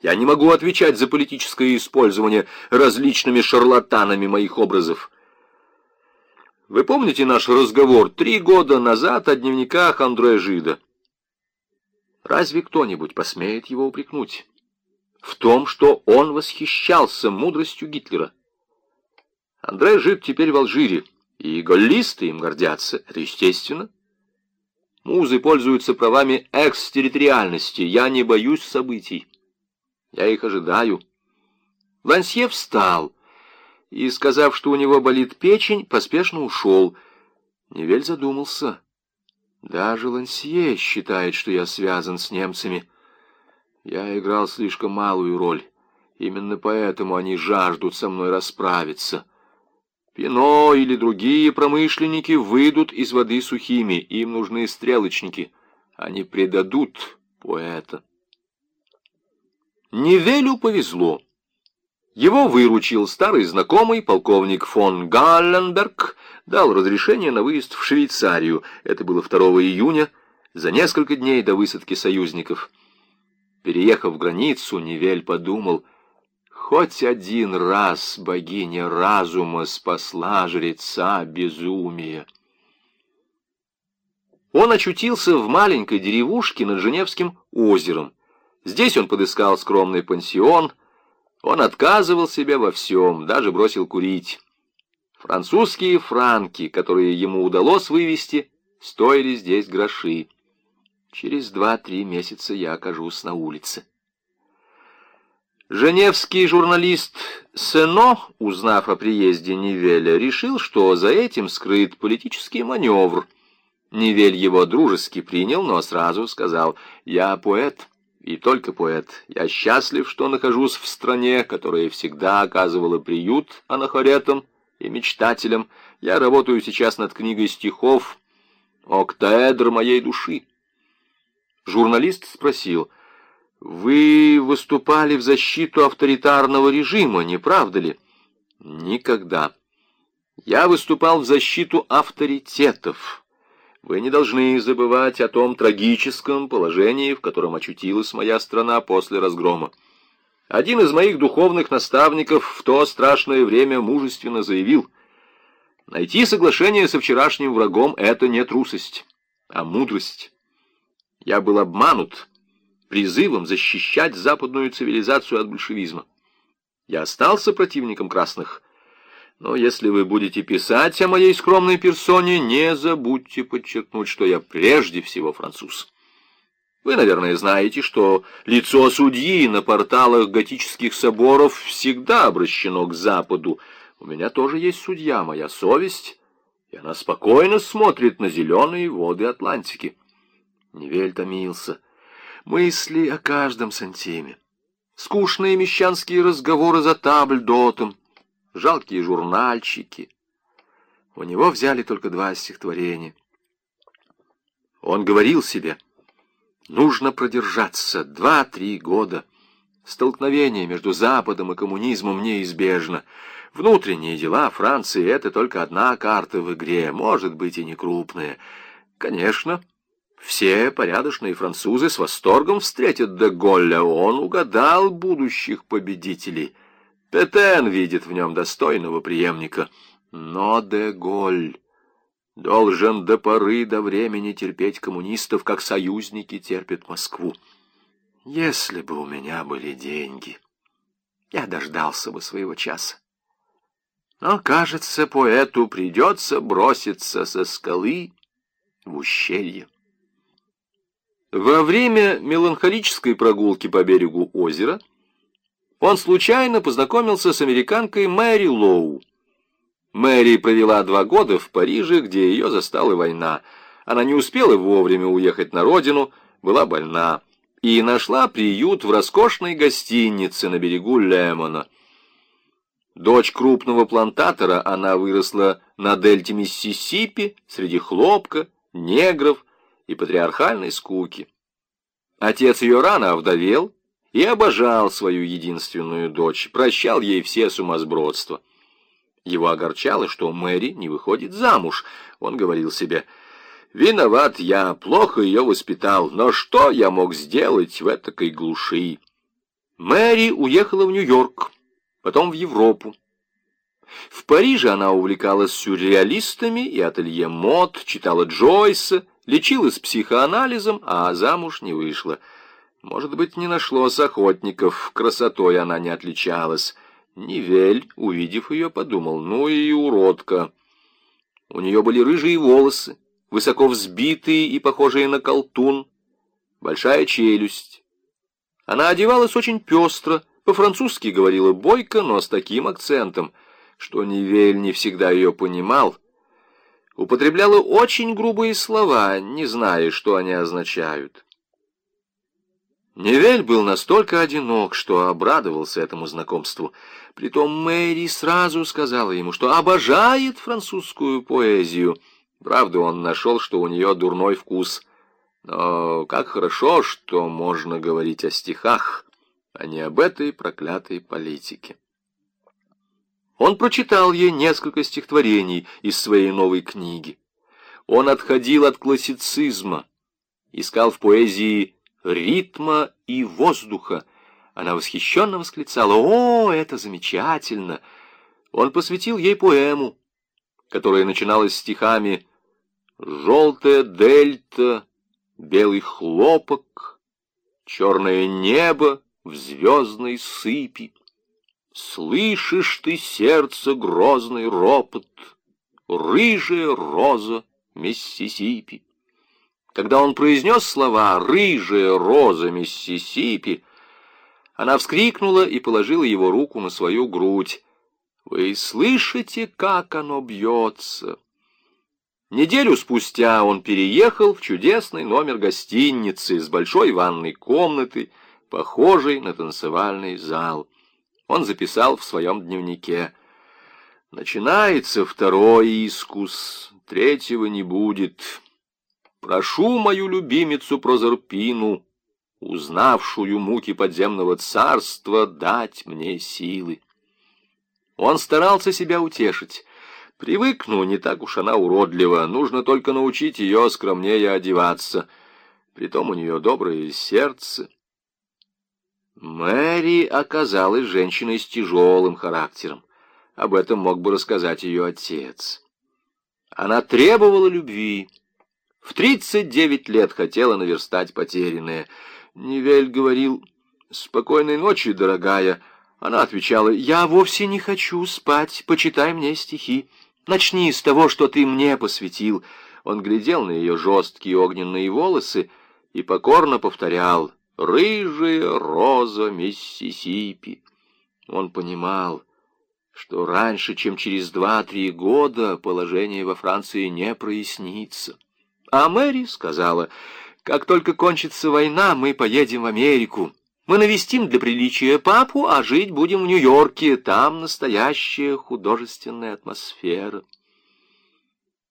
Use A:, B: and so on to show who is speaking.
A: Я не могу отвечать за политическое использование различными шарлатанами моих образов. Вы помните наш разговор три года назад о дневниках Андрея Жида? Разве кто-нибудь посмеет его упрекнуть? В том, что он восхищался мудростью Гитлера. Андрей Жид теперь в Алжире, и голлисты им гордятся, это естественно. Музы пользуются правами экстерриториальности, я не боюсь событий. Я их ожидаю. Лансье встал и, сказав, что у него болит печень, поспешно ушел. Невель задумался. Даже Лансье считает, что я связан с немцами. Я играл слишком малую роль. Именно поэтому они жаждут со мной расправиться. Пино или другие промышленники выйдут из воды сухими. Им нужны стрелочники. Они предадут поэта. Невелю повезло. Его выручил старый знакомый, полковник фон Галленберг, дал разрешение на выезд в Швейцарию. Это было 2 июня, за несколько дней до высадки союзников. Переехав границу, Невель подумал, хоть один раз богиня разума спасла жреца безумия. Он очутился в маленькой деревушке над Женевским озером. Здесь он подыскал скромный пансион. Он отказывал себе во всем, даже бросил курить. Французские франки, которые ему удалось вывести, стоили здесь гроши. Через два-три месяца я окажусь на улице. Женевский журналист Сено, узнав о приезде Нивеля, решил, что за этим скрыт политический маневр. Нивель его дружески принял, но сразу сказал «Я поэт» и только поэт. Я счастлив, что нахожусь в стране, которая всегда оказывала приют анахоретам и мечтателям. Я работаю сейчас над книгой стихов «Октаэдр моей души». Журналист спросил, «Вы выступали в защиту авторитарного режима, не правда ли?» «Никогда. Я выступал в защиту авторитетов». Вы не должны забывать о том трагическом положении, в котором очутилась моя страна после разгрома. Один из моих духовных наставников в то страшное время мужественно заявил, найти соглашение со вчерашним врагом — это не трусость, а мудрость. Я был обманут призывом защищать западную цивилизацию от большевизма. Я остался противником красных — но если вы будете писать о моей скромной персоне, не забудьте подчеркнуть, что я прежде всего француз. Вы, наверное, знаете, что лицо судьи на порталах готических соборов всегда обращено к Западу. У меня тоже есть судья, моя совесть, и она спокойно смотрит на зеленые воды Атлантики. Невель томился. Мысли о каждом сантиме. Скучные мещанские разговоры за табльдотом жалкие журнальчики. У него взяли только два стихотворения. Он говорил себе, нужно продержаться два-три года. Столкновение между Западом и коммунизмом неизбежно. Внутренние дела Франции — это только одна карта в игре, может быть и не крупная. Конечно, все порядочные французы с восторгом встретят де Голля. Он угадал будущих победителей — Петен видит в нем достойного преемника, но де Голь должен до поры до времени терпеть коммунистов, как союзники терпят Москву. Если бы у меня были деньги, я дождался бы своего часа. Но, кажется, поэту придется броситься со скалы в ущелье. Во время меланхолической прогулки по берегу озера он случайно познакомился с американкой Мэри Лоу. Мэри провела два года в Париже, где ее застала война. Она не успела вовремя уехать на родину, была больна, и нашла приют в роскошной гостинице на берегу Лемона. Дочь крупного плантатора, она выросла на дельте Миссисипи среди хлопка, негров и патриархальной скуки. Отец ее рано овдовел, и обожал свою единственную дочь, прощал ей все сумасбродства. Его огорчало, что Мэри не выходит замуж. Он говорил себе, «Виноват я, плохо ее воспитал, но что я мог сделать в этакой глуши?» Мэри уехала в Нью-Йорк, потом в Европу. В Париже она увлекалась сюрреалистами и ателье мод, читала Джойса, лечилась психоанализом, а замуж не вышла. Может быть, не нашлось охотников, красотой она не отличалась. Нивель, увидев ее, подумал, ну и уродка. У нее были рыжие волосы, высоко взбитые и похожие на колтун, большая челюсть. Она одевалась очень пестро, по-французски говорила бойко, но с таким акцентом, что Нивель не всегда ее понимал. Употребляла очень грубые слова, не зная, что они означают. Невель был настолько одинок, что обрадовался этому знакомству. Притом Мэри сразу сказала ему, что обожает французскую поэзию. Правда, он нашел, что у нее дурной вкус. Но как хорошо, что можно говорить о стихах, а не об этой проклятой политике. Он прочитал ей несколько стихотворений из своей новой книги. Он отходил от классицизма, искал в поэзии ритма и воздуха. Она восхищенно восклицала «О, это замечательно!» Он посвятил ей поэму, которая начиналась стихами «Желтая дельта, белый хлопок, черное небо в звездной сыпи. Слышишь ты сердце грозный ропот, рыжая роза Миссисипи». Когда он произнес слова «рыжая роза Миссисипи», она вскрикнула и положила его руку на свою грудь. «Вы слышите, как оно бьется?» Неделю спустя он переехал в чудесный номер гостиницы с большой ванной комнатой, похожей на танцевальный зал. Он записал в своем дневнике. «Начинается второй искус, третьего не будет». Прошу мою любимицу Прозерпину, узнавшую муки подземного царства, дать мне силы. Он старался себя утешить. Привыкну, не так уж она уродлива, нужно только научить ее скромнее одеваться. Притом у нее доброе сердце. Мэри оказалась женщиной с тяжелым характером. Об этом мог бы рассказать ее отец. Она требовала любви, в тридцать девять лет хотела наверстать потерянное. Невель говорил «Спокойной ночи, дорогая». Она отвечала «Я вовсе не хочу спать, почитай мне стихи. Начни с того, что ты мне посвятил». Он глядел на ее жесткие огненные волосы и покорно повторял «Рыжая роза Миссисипи». Он понимал, что раньше, чем через два-три года, положение во Франции не прояснится. А Мэри сказала, как только кончится война, мы поедем в Америку. Мы навестим для приличия папу, а жить будем в Нью-Йорке. Там настоящая художественная атмосфера.